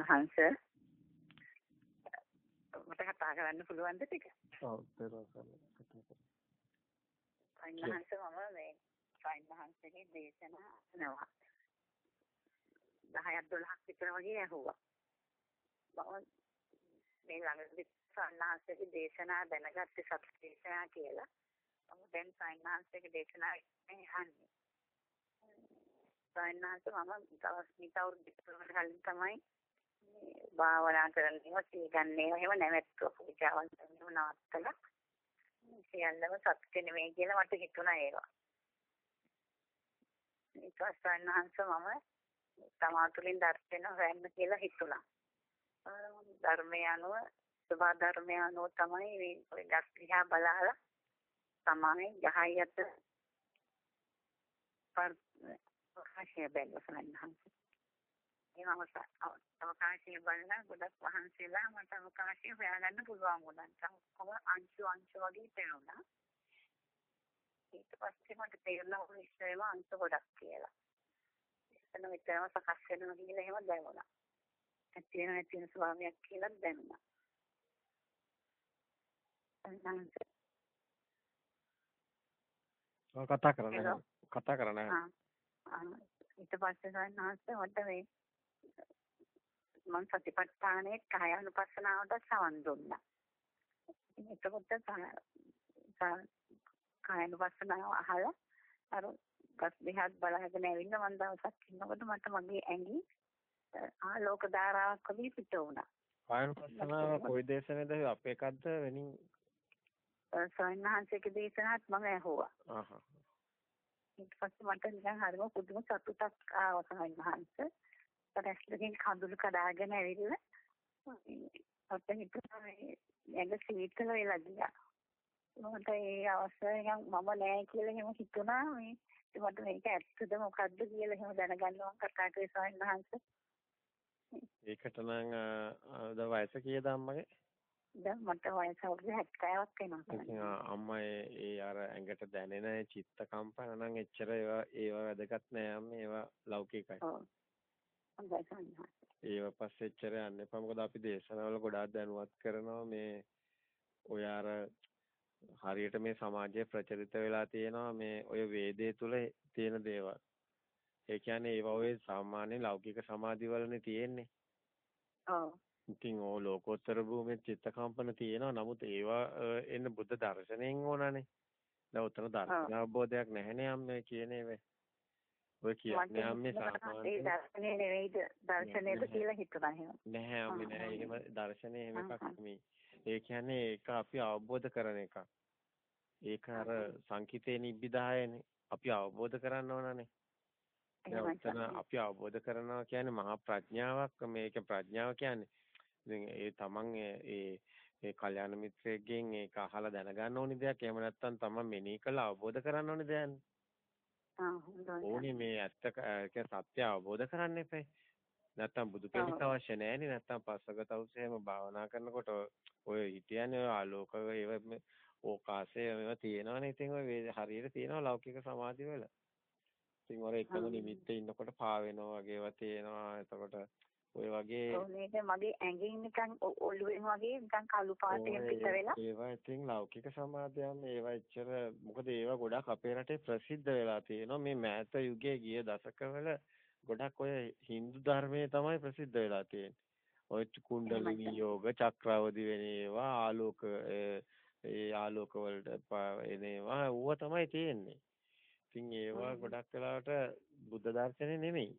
වහන්සේ මට කතා කරන්න පුළුවන්ද ටික? ඔව් පෙරවසල වහන්සේ මම මේ වහන්සේගේ දේශනා අහනවා. 10ක් 12ක් විතර වගේ ඇහුවා. මම මේ ළඟදී සන්නාසයේ දේශනා දැනගත්තේ සත්‍ය දේශනා කියලා. මම දැන් සන්නාසයේ දේශනා අහන්නේ. සන්නාස මම දවස් නිතවුරු දෙකකට කලින් තමයි භාවනා කරන්නේ සීගන්නේ එහෙම නැවැත්තුව පූජාවන් කරනව නවත්තලා සියල්ලම සත්‍ය නෙමෙයි කියලා මට හිතුණා ඒවා. ඊට පස්සේ මම තමා තුළින් දර්ශන හොයන්න කියලා හිතුණා. ධර්මය අනුව සබා ධර්මය අනුව තමයි මේ ඔය ගස් දිහා බලලා තමයි 10 අතර ප්‍රකාශය බැලුවා ඒ මම අවකාශය බලලා ගොඩක් වහන්සේලා මට අවකාශය හොයාගන්න පුළුවන් වුණා. කොහොම අංශු අංශු වගේ පේනවා. ඊට පස්සේ මට තේරුණා ඔය ඉස්සෙල්ම අංශ ගොඩක් කියලා. එතන මෙතනම සකස් වෙනවා කියලා එහෙම දැනුණා. ඇත්ත වෙන නැති වෙන ස්වභාවයක් කියලා දැනුණා. කතා කරන්න කතා කරන්න ඊට පස්සේ සන්නාස්ත මට මේ මම සතිපට්ඨානයේ කාය අනුපස්සනාවට සවන් දුන්නා. එතකොට කාය අනුපස්සනාව අහලා අර ගස් දෙහත් බලාගෙන ඇවිල්ලා මම දවසක් ඉන්නකොට මට මගේ ඇඟි ආලෝක ධාරාවක් වගේ පිට වුණා. කාය අනුපස්සනාව කොයි දේශනේද අපේ එකක්ද වෙනින් සයන්හන්සේගේ දේශනාවත් මම ඇහුවා. ඊට පස්සේ මට නිකන් හරිම පුදුම සතුටක් ආවා සයන්හන්සේ. රැස්ලකින් කඳුළු කඩාගෙන ඇවිල්ලා අපිට හිතුණා ඇඟ සීතල වෙලා ගියා. මට ඒ අවස්ථාවේ මම නෑ කියලා එහෙම හිතුණා මේ මට මේක ඇත්තද මොකද්ද කියලා එහෙම දැනගන්න මම කතා කරේ ස්වාමීන් වහන්සේ. ඒකට නම් ද වයස කීයද අම්මගේ? දැන් මට වයස අවුරුදු 70ක් වෙනවා. අම්මා ඒ අර ඇඟට දැනෙන චිත්ත කම්පන නම් එච්චර ඒවා ඒවා වැදගත් නෑ අම්මේ ඒවා ලෞකිකයි. හොඳයි සම්හා. ඒව පස්සේ එච්චර යන්න එපා. මොකද අපි දේශනාවල ගොඩාක් දැනුවත් කරනවා මේ ඔය අර හරියට මේ සමාජයේ ප්‍රචලිත වෙලා තියෙනවා මේ ඔය වේදේ තුල තියෙන දේවල්. ඒ කියන්නේ ඒවා ඔය සාමාන්‍ය ලෞකික සමාධිවලනේ තියෙන්නේ. ඔව්. ඉතින් ඕ ලෝකෝත්තර භූමියේ චිත්තකම්පන තියෙනවා. නමුත් ඒවා එන්න බුද්ධ දර්ශනයෙන් ඕනනේ. දැන් උතන දර්ශන අවබෝධයක් නැහැනේ අම්මේ කියන ඒවා. ඔය කියන්නේ අම්මේ සාමාන්‍ය ඒ දර්ශනේ නෙවෙයිද දර්ශනේද කියලා හිතුණා එහෙම. නැහැ අම්මේ නැහැ. එහෙම දර්ශනේ එහෙම එකක් නෙමෙයි. ඒ කියන්නේ ඒක අපි අවබෝධ කරන එකක්. ඒක අර සංකිතේ නිබ්බිදායනේ. අපි අවබෝධ කරන්න ඕනනේ. එතන අපි අවබෝධ කරනවා කියන්නේ මහා ප්‍රඥාවක්. මේක ප්‍රඥාව කියන්නේ ඉතින් ඒ තමන් ඒ ඒ කල්යාණ මිත්‍රයෙක්ගෙන් ඒක අහලා දැනගන්න ඕනි දෙයක්. එහෙම නැත්නම් තමන් මෙනෙහි කරලා අවබෝධ කරන්න ඕනි දෙයක්. ඕනේ මේ ඇත්ත සත්‍ය අවබෝධ කරන්න එපේ. නැත්තම් බුදු කෙනෙක් අවශ්‍ය නැහැනේ. නැත්තම් පස්සගත උසේම භාවනා කරනකොට ඔය හිටියන්නේ ඔය ආලෝක ඒව ඕකාසය මේවා තියෙනවනේ. ඉතින් ඔය හරියට තියෙනවා ලෞකික සමාධිය වල. ඉතින් ඔර එකම නිමිත්තේ ඉන්නකොට පා වෙනවා වගේ ඒවා තියෙනවා. එතකොට ඔය වගේ මේක මගේ ඇඟින් නිකන් ඔළුවෙන් වගේ නිකන් කළු පාටයෙන් පිට වෙලා. ඒවා ඉතින් ලෞකික සමාධියම ඒවා එච්චර මොකද ඒවා ගොඩක් අපේ රටේ ප්‍රසිද්ධ වෙලා තියෙනවා. මේ මෑත යුගයේ ගිය දශකවල ගොඩක් ඔය Hindu ධර්මයේ තමයි ප්‍රසිද්ධ වෙලා තියෙන්නේ. ඔය කුණ්ඩලිනී යෝග චක්‍රවදි වෙන ඒවා ආලෝක ඒ ආලෝක වලට එනේවා ඌව තමයි තියෙන්නේ. ඉතින් ඒවා ගොඩක් වෙලාවට බුද්ධ දර්ශනේ නෙමෙයි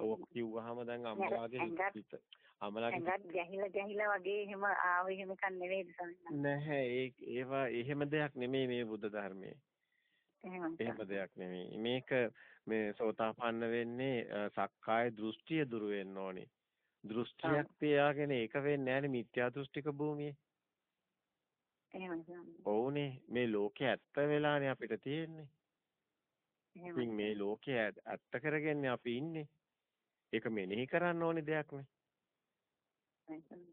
ඕක කිව්වහම දැන් අම්මලාගේ හිත අම්මලාගේ ඇඟත් ගැහිලා ගැහිලා වගේ එහෙම ආව එහෙම නෙවෙයිද සමිනා නැහැ ඒ ඒවා එහෙම දෙයක් නෙමෙයි මේ බුද්ධ ධර්මයේ. එහෙම දෙයක් නෙමෙයි. මේක මේ සෝතාපන්න වෙන්නේ සක්කාය දෘෂ්ටිය දුරු වෙන්න ඕනේ. දෘෂ්ටියක් තියාගෙන ඒක වෙන්නේ නැහැ මිත්‍යා දෘෂ්ටික භූමියේ. එහෙමයි ඔව්නේ මේ ලෝකේ ඇත්ත වෙලානේ අපිට තියෙන්නේ ඉතින් මේ ලෝකයේ ඇත්ත කරගෙන අපි ඉන්නේ. ඒක මෙනෙහි කරන්න ඕනේ දෙයක් නේ.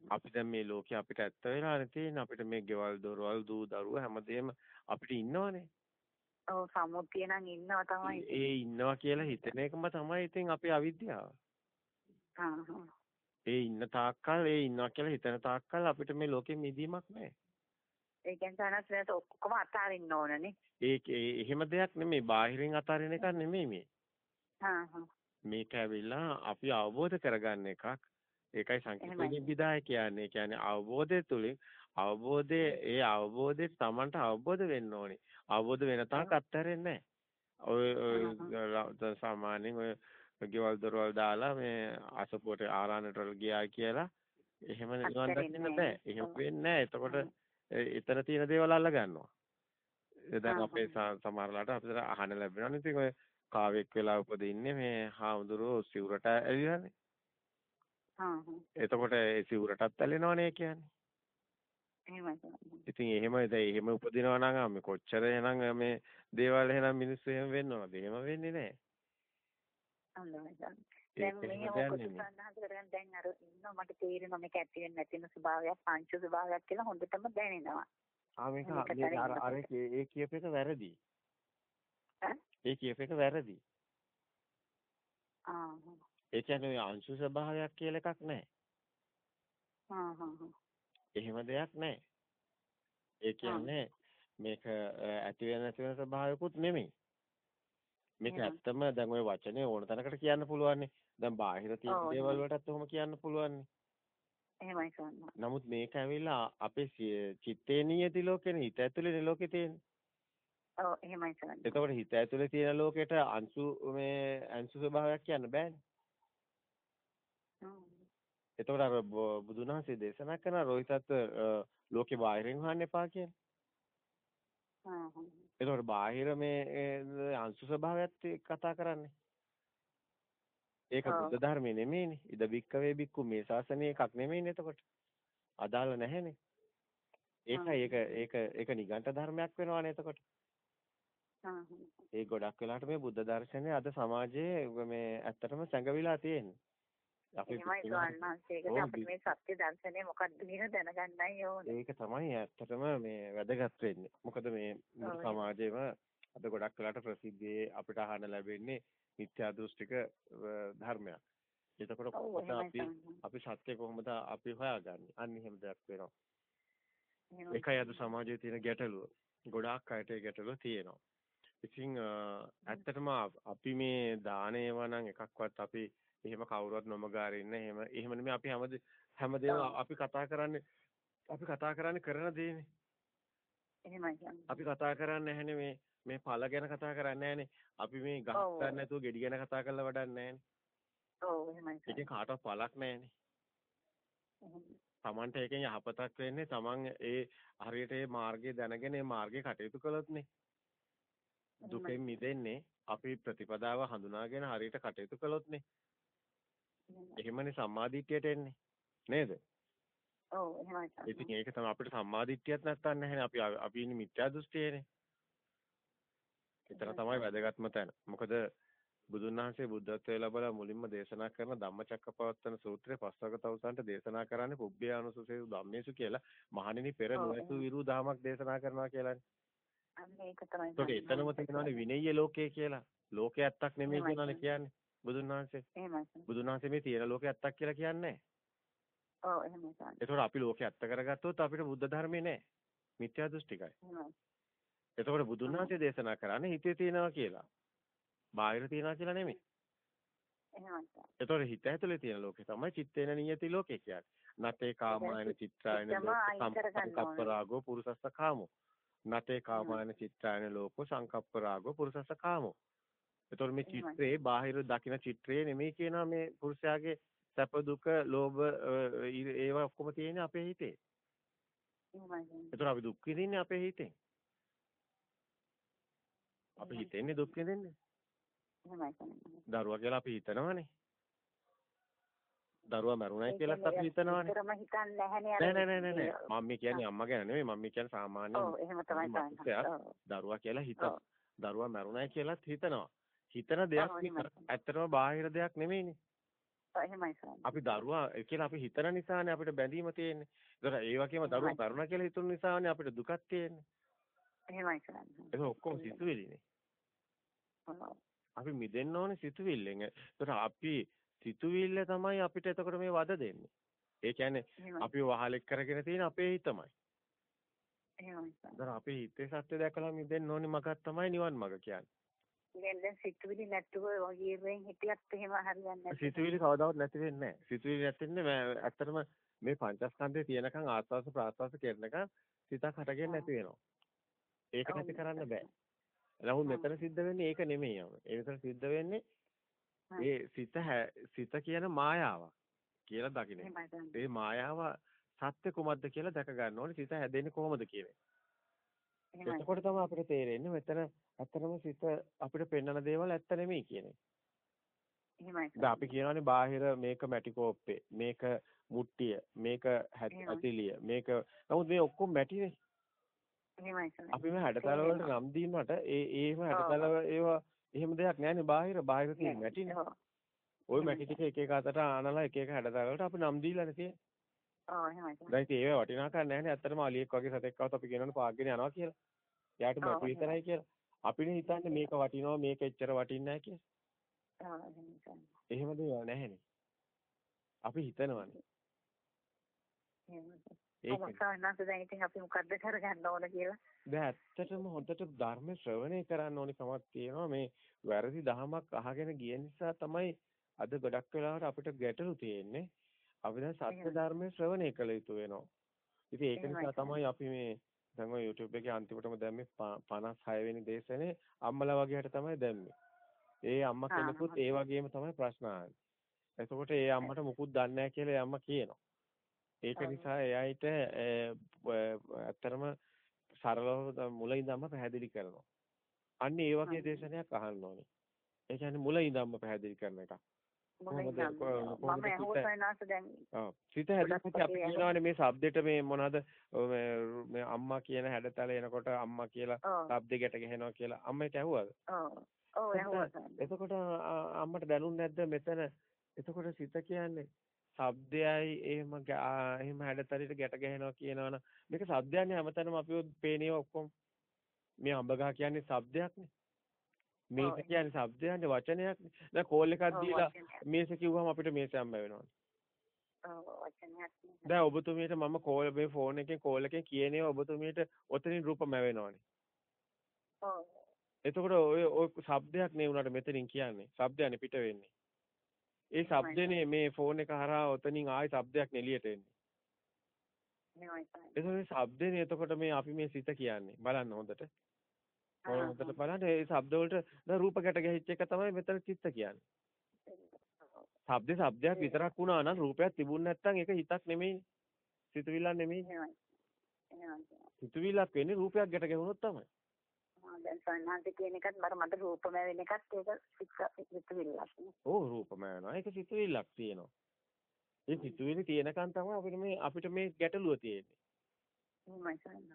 අපි දැන් මේ ලෝකේ අපිට ඇත්ත වෙලානේ තියෙන්නේ. අපිට මේ ගෙවල් දොරවල් දූ දරුවෝ හැමදේම අපිට ඉන්නවනේ. ඔව් සමුතිය නම් ඉන්නවා තමයි. ඒ ඉන්නවා කියලා හිතන එකම තමයි ඉතින් අපේ අවිද්‍යාව. ඒ ඉන්න තාක්කල් ඒ ඉන්නවා කියලා හිතන තාක්කල් අපිට මේ ලෝකෙ මිදීමක් නැහැ. ඒ කියන්නේ තනස් ඔක්කොම අතාරින්න ඕනනේ. ඒක එහෙම දෙයක් නෙමෙයි. බාහිරින් අතාරින එකක් නෙමෙයි මේ. මේක ඇවිල්ලා අපි අවබෝධ කරගන්න එකක්. ඒකයි සංකීර්ණ විදාය කියන්නේ. කියන්නේ අවබෝධය තුලින් අවබෝධයේ ඒ අවබෝධය Tamanට අවබෝධ වෙන්න ඕනේ. අවබෝධ වෙන තාක් අත්හැරෙන්නේ නැහැ. ඔය සාමාන්‍යයෙන් ඔය ගෙවල් දොරවල් දාලා මේ අසපුවට ආරාණට ගියා කියලා එහෙම නිවන් දකින්න බෑ. එහෙම වෙන්නේ නැහැ. එතකොට එතන තියෙන දේවල් අල්ල ගන්නවා. දැන් අපේ සමහරලාට අපිට අහන්න ලැබෙනවා. ඉතින් ඔය කාවෙක් වෙලා උපදින්නේ මේ හාමුදුරුවෝ සිවුරට ඇවිල්ලානේ. හා එතකොට ඒ සිවුරටත් ඇලෙනවනේ කියන්නේ. එහෙමයි. ඉතින් එහෙම දැන් එහෙම උපදිනවා නම් මේ කොච්චර එහෙනම් මේ දේවල් එහෙනම් මිනිස්සු එහෙම වෙන්නවද? එහෙම වෙන්නේ නැහැ. දැන් මේ ඔක්කොම සඳහන් කරගෙන දැන් අර ඉන්න මට තේරෙනවා මේක ඇති වෙන්නේ නැතින ස්වභාවයක් පංච ස්වභාවයක් කියලා හොඳටම දැනෙනවා. ආ මේක අර අර ඒ කියප එක වැරදි. ඒ කියප එක වැරදි. ආ. ඒ කියන්නේ අංශු ස්වභාවයක් කියලා එකක් නැහැ. එහෙම දෙයක් නැහැ. ඒ කියන්නේ මේක ඇති වෙන නැති වෙන ස්වභාවයකුත් නෙමෙයි. මේක ඇත්තම දැන් ওই වචනේ ඕන තැනකට කියන්න පුළුවන් දැන් බාහිර තියෙන දේවල් වලටත් ඔහොම කියන්න පුළුවන් එහෙමයි සම්මා. නමුත් මේක ඇවිල්ලා අපේ චිත්තේ නියති ලෝකේනේ හිත ඇතුලේ ලෝකේ තියෙන්නේ. ඔව් එහෙමයි සම්මා. එතකොට හිත ඇතුලේ තියෙන ලෝකෙට අංශු මේ අංශු ස්වභාවයක් කියන්න බෑනේ. එතකොට අර බුදුන් වහන්සේ දේශනා කරන රෝහිතත් ලෝකේ බාහිරින් හොයන්න එපා කියන්නේ. එතකොට බාහිර මේ අංශු ස්වභාවයත් කතා කරන්නේ. ඒක බුද්ධ ධර්මයේ නෙමෙයිනේ. ඉද බික්කවේ බික්කු මේ ශාසනයේ එකක් නෙමෙයිනේ එතකොට. අදාළ නැහැනේ. ඒකයි ඒක ඒක ඒක නිගණ්ඨ ධර්මයක් වෙනවානේ එතකොට. ඒ ගොඩක් වෙලාට මේ බුද්ධ දර්ශනය අද සමාජයේ මේ ඇත්තටම සැඟවිලා තියෙන්නේ. අපි අපිට මේ සත්‍ය දර්ශනය මොකක්ද කියන දැනගන්නයි ඕනේ. ඒක තමයි ඇත්තටම මේ වැදගත් වෙන්නේ. මොකද මේ සමාජයේම අද ගොඩක් වෙලාට ප්‍රසිද්ධියේ අපිට අහන්න ලැබෙන්නේ මිත්‍යා දෘෂ්ටික ධර්මයක්. එතකොට කොහොමද අපි අපි සත්‍ය කොහොමද අපි හොයාගන්නේ? අන්න එහෙම දෙයක් වෙනවා. ඒකයි අද සමාජයේ තියෙන ගැටලුව. ගොඩාක් අයට ඒ ගැටලුව තියෙනවා. ඉතින් ඇත්තටම අපි මේ දානේව නම් එකක්වත් අපි එහෙම කවුරුවත් නොමගාරින්න එහෙම එහෙම නෙමෙයි අපි හැම හැමදේම අපි කතා කරන්නේ අපි කතා කරන්නේ කරන දේනේ. එහෙමයි අපි කතා කරන්නේ නැහැනේ මේ මේ ඵල ගැන කතා කරන්නේ නැහැනේ. අපි මේ ගහක් ගන්න නැතුව ගෙඩි ගැන කතා කරලා වැඩක් නැහැනේ. ඔව් එහෙමයි. ඒකෙන් කාටවත් පළක් නැහැනේ. තමන්ට ඒකෙන් යහපතක් වෙන්නේ තමන් ඒ හරියට ඒ මාර්ගය දැනගෙන ඒ මාර්ගේ කටයුතු කළොත්නේ. දුකෙන් මිදෙන්නේ අපි ප්‍රතිපදාව හඳුනාගෙන හරියට කටයුතු කළොත්නේ. එහෙමනේ සම්මාදිට්ඨියට එන්නේ. නේද? ඔව් එහෙමයි. ඉතින් ඒක තමයි අපිට සම්මාදිට්ඨියක් නැත්තන් නැහැනේ. අපි අපි ඉන්නේ මිත්‍යා දෘෂ්ටියේනේ. එතන තමයි වැදගත්ම තැන. මොකද බුදුන් වහන්සේ බුද්ධත්වයේ ලැබලා මුලින්ම දේශනා කරන ධම්මචක්කපවත්තන සූත්‍රයේ පස්වක තවුසන්ට දේශනා කරන්නේ පුබ්බේ අනුසසේසු ධම්මේසු කියලා මහණෙනි පෙර නොඇසු විරු දහමක් දේශනා කරනවා කියලානේ. අන්න ඒක තමයි. ඒක එතනම තියෙනවානේ විනය්‍ය ලෝකය කියලා. ලෝකේ ඇත්තක් නෙමෙයි කියලානේ කියන්නේ. බුදුන් වහන්සේ. එහෙමයි. බුදුන් වහන්සේ මේ තියෙන ලෝකේ ඇත්තක් කියලා කියන්නේ නැහැ. ඔව් එහෙමයි. ඒතකොට අපි ලෝකේ ඇත්ත කරගත්තොත් අපිට බුද්ධ ධර්මේ නැහැ. මිත්‍යා දෘෂ්ටිකයි. එහෙමයි. එතකොට බුදුන් වහන්සේ දේශනා කරන්නේ හිතේ තියෙනවා කියලා. බාහිර තියෙනවා කියලා නෙමෙයි. එහෙමයි. එතකොට හිත ඇතුලේ තියෙන ලෝකේ තමයි චිත්තේන නියති ලෝකේ කියන්නේ. නතේ කාමායන චිත්‍රායන සංකප්ප රාගෝ පුරුසස්ස කාමෝ. නතේ කාමායන චිත්‍රායන ලෝකෝ සංකප්ප රාගෝ පුරුසස්ස කාමෝ. එතකොට මේ චිත්‍රේ බාහිර දකින චිත්‍රේ නෙමෙයි කියනවා මේ පුරුෂයාගේ සැප දුක ලෝභ ඒවා ඔක්කොම තියෙන්නේ අපේ හිතේ. එතකොට අපි දුක් විඳින්නේ අපේ හිතෙන්. අපි හිතෙන්නේ දුක් විඳින්නේ. දරුවා කියලා අපි හිතනවානේ. දරුවා මරුණයි කියලාත් අපි හිතනවානේ. නෑ නෑ නෑ නෑ මම්මි කියන්නේ අම්මා ගැන නෙමෙයි මම්මි කියන්නේ සාමාන්‍ය ඔව් එහෙම තමයි දරුවා කියලා හිත දරුවා මරුණයි කියලාත් හිතනවා. හිතන දෙයක් ඇත්තටම බාහිර දෙයක් නෙමෙයිනේ. එහෙමයි අපි දරුවා කියලා අපි හිතන නිසානේ අපිට බැඳීම තියෙන්නේ. ඒතර ඒ වගේම දරුවා කරුණා කියලා හිතුන නිසානේ අපිට දුකක් තියෙන්නේ. එහෙමයි සර්. ඒක ඔක්කොම සිතුවිලිනේ. අපි මිදෙන්න ඕනේ සිතුවිල්ලෙන්. ඒතර අපි සිතුවිල්ල තමයි අපිට එතකොට මේ වද දෙන්නේ. ඒ කියන්නේ අපි වහලෙක් කරගෙන තියෙන අපේ හිතමයි. එහෙමයි. දැන් අපේ හිතේ සත්‍ය දැකලා මිදෙන්න ඕනි මගක් තමයි නිවන් මග කියන්නේ. දැන් සිතුවිලි නැතුව වගේෙන් හිටියත් එහෙම හරියන්නේ නැහැ. සිතුවිලි කවදාවත් නැති වෙන්නේ නැහැ. සිතුවිලි නැතින්නේ ඇත්තටම මේ පංචස්කන්ධේ තියෙනකන් ආස්වාස ප්‍රාස්වාස කරනකන් සිතක් හටගෙන නැති වෙනවා. ඒක නැති කරන්න බෑ. නමුත් මෙතන සිද්ධ වෙන්නේ ඒක නෙමෙයි. ඒ විතර සිද්ධ වෙන්නේ ඒ සිත සිත කියන මායාවක් කියලා දකින්න. ඒ මායාව සත්‍ය කුමක්ද කියලා දැක ගන්න ඕනේ. සිත හැදෙන්නේ කොහොමද කියන්නේ. එතකොට තමයි අපිට තේරෙන්නේ මෙතන ඇත්තටම සිත අපිට පෙන්වන දේවල් ඇත්ත නෙමෙයි කියන්නේ. එහෙමයි. දැන් අපි කියනවානේ බාහිර මේක මැටි කෝප්පේ, මේක මුට්ටිය, මේක ඇතිලිය, මේක නමුත් මේ ඔක්කොම මැටිනේ. එහෙමයි. අපි මේ හැඩතල වලට නම් දීමට ඒ ඒම හැඩතල ඒවා එහෙම දෙයක් නැහැනේ බාහිර බාහිර තියෙන මැටිනේ. ওই මැටි ටික එක එක අතට ආනලා එක එක හැඩතල වලට අපි නම් දීලානේ තියෙන්නේ. ඔව් එහෙමයි. දැන් ඉතින් ඒව වටිනාකම් නැහැනේ. ඇත්තටම අලියෙක් වගේ සතෙක් આવත් අපි කියනවනේ පාග්ගෙන යනවා කියලා. එයාට මැටි විතරයි කියලා. අපිනේ හිතන්නේ මේක වටිනවා මේක එච්චර වටින්නේ නැහැ කියලා. ඔව් එහෙම දේවල් නැහැනේ. අපි හිතනවානේ. ඒක සාහනස දැන් ඉතින් අපි මොකද්ද කරගන්න ඕන කියලා. දැන් ඇත්තටම හොඳට ධර්ම ශ්‍රවණය කරන්න ඕනි කමක් තියෙනවා මේ වැරදි දහමක් අහගෙන ගිය නිසා තමයි අද ගොඩක් වෙලාවට අපිට ගැටලු තියෙන්නේ. අපි දැන් සත්‍ය ධර්මයේ ශ්‍රවණය කළ යුතු වෙනවා. ඉතින් ඒක නිසා තමයි අපි මේ දැන් ඔය YouTube එකේ අන්තිමටම දැම්මේ 56 වෙනි දේශනේ අම්මලා වගේ හැට තමයි දැම්මේ. ඒ අම්මා කෙනෙකුත් ඒ වගේම තමයි ප්‍රශ්න අහන්නේ. එතකොට ඒ අම්මට මුකුත් දන්නේ නැහැ කියලා ඒ අම්මා කියනවා. ඒක නිසා එයාට ඇත්තරම සරලව මුල ඉඳන්ම පැහැදිලි කරනවා. අන්න ඒ වගේ දේශනයක් අහන්න ඕනේ. ඒ කියන්නේ මුල ඉඳන්ම පැහැදිලි කරන එකක්. මම ඇහුවසනාස දැන් ඔව් සිත හැදෙන්නත් අපි කියනවානේ මේ shabdෙට මේ මොනවද? මේ අම්මා කියන හැඩතල එනකොට අම්මා කියලා shabdෙ ගැට ගහනවා කියලා අම්මට ඇහුවද? ඔව් එතකොට අම්මට දැනුන්නේ නැද්ද මෙතන? එතකොට සිත කියන්නේ shabdයයි එහෙම එහෙම හැඩතලෙට ගැට ගහනවා කියනවනම් මේක shabdයන්නේ හැමතැනම අපිව පේනේ ඔක්කොම. මේ අඹ ගහ කියන්නේ shabdයක්නේ මේක කියන්නේ શબ્දයන්ද වචනයක් දැන් කෝල් එකක් දීලා මේස කිව්වම අපිට මේස හම්බ වෙනවා දැන් ඔබතුමියට මම කෝල් මේ ෆෝන් එකෙන් කෝල් එකෙන් කියනේ ඔබතුමියට ඔතනින් රූපම වෙනවනේ එතකොට ඔය ඔය શબ્දයක් නේ උනාට මෙතනින් කියන්නේ. શબ્දයනේ පිට වෙන්නේ. ඒ શબ્දනේ මේ ෆෝන් එක හරහා ඔතනින් ආයි શબ્දයක් එළියට එන්නේ. එතකොට මේ શબ્දනේ එතකොට මේ අපි මේ සිත කියන්නේ. බලන්න හොඳට. ඔය හොඳට බලන්න ඒ ශබ්ද වලට රූප ගැට ගැහිච්ච එක තමයි මෙතන චිත්ත කියන්නේ. ශබ්ද ශබ්දයක් විතරක් වුණා නම් රූපයක් තිබුණ නැත්නම් ඒක හිතක් නෙමෙයි. සිතුවිල්ලක් නෙමෙයි. සිතුවිල්ලක් වෙන්නේ රූපයක් ගැට ගැහුණොත් තමයි. දැන් සන්නාන්ත කියන එකත් මර මට රූපම වෙන එකත් ඒක සිතුවිල්ලක්. ඔව් රූපම වෙනවා. ඒක සිතුවිල්ලක් තියෙනවා. ඒ සිතුවිලි තියෙනකන් තමයි අපිට මේ අපිට මේ ගැටලුව තියෙන්නේ.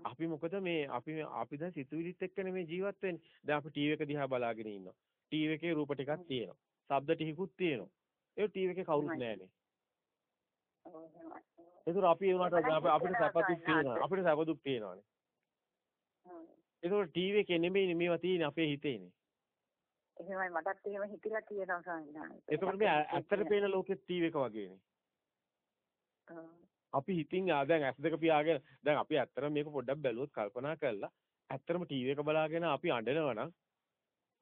අපි මොකද මේ අපි අපි දැන් සිතුවිලිත් එක්කනේ මේ ජීවත් වෙන්නේ. දැන් අපි ටීවී එක දිහා බලාගෙන ඉන්නවා. ටීවී එකේ රූප ටිකක් තියෙනවා. ශබ්ද ටිකකුත් තියෙනවා. ඒ ටීවී එකේ කවුරුත් නැහැනේ. ඒතර අපි ඒ උනාට අපිට සැපදුක් තියෙනවා. අපිට සැපදුක් තියෙනවානේ. ඒතර ටීවී එකේ නෙමෙයි මේවා තියෙන්නේ අපේ හිතේනේ. එහෙමයි මටත් එහෙම හිතිලා තියෙනවා සංඥා. ඒතකොට මේ ඇත්තට පේන ලෝකෙත් ටීවී එක වගේනේ. අපි හිතින් දැන් S2 පියාගෙන දැන් අපි ඇත්තටම මේක පොඩ්ඩක් බැලුවොත් කල්පනා කරලා ඇත්තටම ටීවී එක බලාගෙන අපි අඬනවා නම්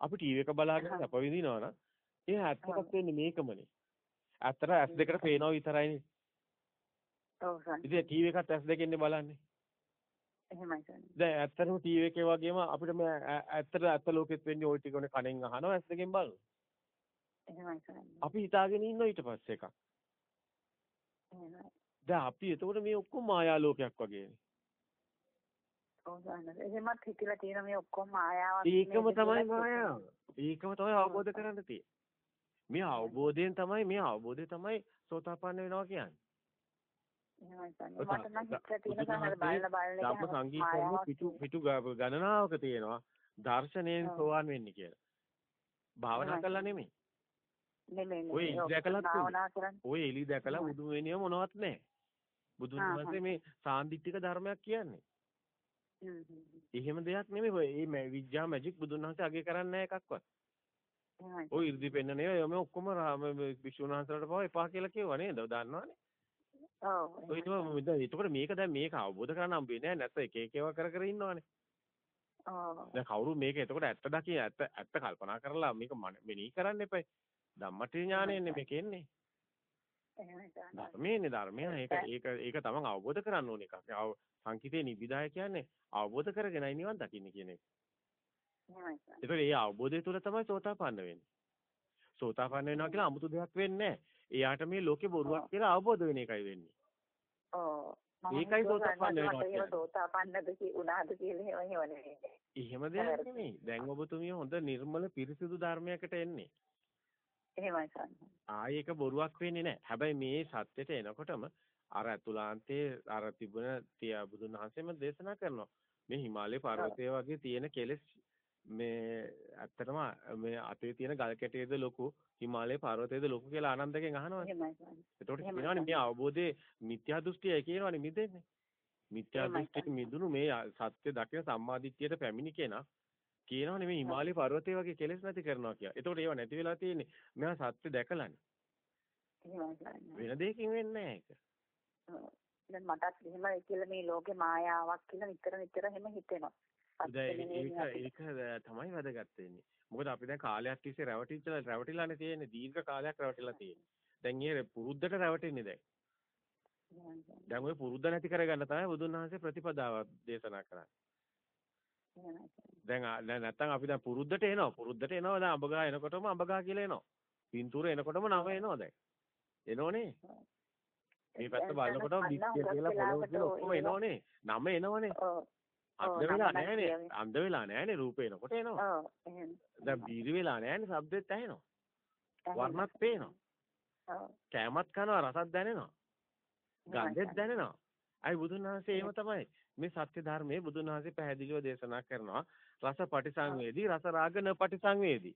අපි ටීවී එක බලාගෙන සැප විඳිනවා නම් ඒ ඇත්තටත් වෙන්නේ මේකමනේ. ඇත්තට S2කට පේනවා විතරයිනේ. ඔව් සර්. ඉතින් ටීවී එකත් S2 ඉන්නේ බලන්නේ. එහෙමයි සර්. දැන් ඇත්තටම ටීවී එකේ වගේම අපිට මේ ඇත්තට ඇත්ත ලෝකෙත් වෙන්නේ ওই ටික උනේ කණෙන් අහනවා S2 එකෙන් බලනවා. එහෙමයි සර්. අපි හිතාගෙන ඉන්නවා ඊට පස්සේ එකක්. එහෙමයි. දැන් අපි එතකොට මේ ඔක්කොම මායා ලෝකයක් වගේනේ. එහෙමත් හිතලා තියෙන මේ ඔක්කොම මායාවක් ඒකම තමයි මායාව. ඒකම තමයි අවබෝධ කරගන්න තියෙන්නේ. මේ අවබෝධයෙන් තමයි මේ අවබෝධය තමයි සෝතාපන්න වෙනවා කියන්නේ. ධම්ම සංගීතයේ පිටු පිටු ගණනාවක තියෙනවා දර්ශනයෙන් සෝවාන් වෙන්නේ කියලා. භාවනා කළා නෙමෙයි. නෙමෙයි ඔය එලි දැකලා ඔය එලි දැකලා බුදු වෙනියම මොනවත් නැහැ. බුදුන් වහන්සේ මේ සාන්දිටික ධර්මයක් කියන්නේ. එහෙම දෙයක් නෙමෙයි. මේ විද්‍යා මැජික් බුදුන් වහන්සේ අගේ කරන්නේ නැහැ එකක්වත්. ඔය 이르දි පෙන්නන මේ ඔක්කොම විශ්වනාථලට පව එපා කියලා කිව්වා නේද? දන්නවනේ. ඔව්. ඒතකොට මේක දැන් මේක අවබෝධ කරගන්න හම්බෙන්නේ නැහැ. නැත්නම් එක එක ඒවා කර කර ඉන්නවනේ. දැන් කවුරු මේක එතකොට ඇත්ත දකිය ඇත්ත ඇත්ත කල්පනා කරලා මේක මෙනෙහි කරන්න එපයි. ධම්මටි ඥානයන්නේ මේක එන්නේ. ධර්මයේනේ ධර්මය. ඒක ඒක ඒක තමන් අවබෝධ කරන්න ඕන එකක්. සංකිතේ නිබිදාය කියන්නේ අවබෝධ කරගෙනයි නිවන් දකින්න කියන එක. ඒතකොට ඒ අවබෝධය තුළ තමයි සෝතාපන්න වෙන්නේ. සෝතාපන්න වෙනවා කියලා 아무තු දෙයක් වෙන්නේ නැහැ. එයාට මේ ලෝකේ බොරුවක් කියලා අවබෝධ වෙන එකයි වෙන්නේ. ඒකයි සෝතාපන්න වෙනවා. සෝතාපන්නද උනාද කියලා එහෙම එහෙම නෙවෙයි. එහෙම දෙයක් නෙමෙයි. දැන් ඔබතුමිය හොඳ නිර්මල පිරිසිදු ධර්මයකට එන්නේ. එහෙමයි සාරා. ආයේ ඒක බොරුවක් වෙන්නේ නැහැ. හැබැයි මේ සත්‍යෙට එනකොටම අර අතුලාන්තයේ අර තිබුණ තිය බුදුන් වහන්සේම දේශනා කරනවා. මේ හිමාලය පර්වතය වගේ තියෙන කෙලෙස් මේ ඇත්තටම මේ අතේ තියෙන ගල් කැටයේද ලොකු හිමාලය පර්වතයේද ලොකු කියලා ආනන්දගෙන් අහනවා. එහෙමයි සාරා. එතකොට කියනවනේ මේ අවබෝධයේ මිත්‍යා දෘෂ්ටියයි කියනවනේ මිදෙන්නේ. මිත්‍යා දෘෂ්ටියෙන් මිදුණු මේ සත්‍ය දකින සම්මාදිට්ඨියට පැමිණි කෙනා කියනවනේ මේ හිමාලය පර්වතය වගේ කෙලෙස් නැති කරනවා කියලා. එතකොට ඒව නැති වෙලා තියෙන්නේ මෙයා සත්‍ය දැකලානේ. වෙන දෙයකින් වෙන්නේ නැහැ ඒක. දැන් මටත් එහෙම කියලා මේ ලෝකේ මායාවක් කියලා නිතර නිතර එහෙම හිතෙනවා. ඒක ඒක තමයි වැදගත් වෙන්නේ. මොකද අපි දැන් කාලයක් තිස්සේ රැවටිච්ච රැවටිලානේ තියෙන්නේ දීර්ඝ කාලයක් රැවටිලා තියෙන්නේ. දැන් ඒ පුරුද්දට රැවටෙන්නේ දැන්. දැන් ওই පුරුද්ද නැති කරගන්න තමයි බුදුන් වහන්සේ ප්‍රතිපදාව දේශනා කරන්නේ. දැන් නැත්තම් අපි දැන් පුරුද්දට එනවා. පුරුද්දට එනවා දැන් අඹගා එනකොටම අඹගා කියලා එනවා. පින්තූර එනකොටම නම එනවා දැන්. එනෝනේ. මේ පැත්ත බලනකොටම බිස්කිය කියලා පොළොව කියලා ඔක්කොම එනෝනේ. නම එනෝනේ. අන්ධ වෙලා නැහනේ. අන්ධ වෙලා නැහනේ රූපේ එනකොට එනවා. ඔව් එහෙම. දැන් බීරි වෙලා නැහනේ ශබ්දෙත් ඇහෙනවා. වර්ණත් පේනවා. කෑමත් කනවා රසත් දැනෙනවා. ගන්ධෙත් දැනෙනවා. අයි බුදුන් වහන්සේ එහෙම තමයි. මේ සත්‍ය ධර්මයේ බුදුන් වහන්සේ පැහැදිලිව දේශනා කරනවා. රස පටිසංවේදී රස රාග න පටිසංවේදී.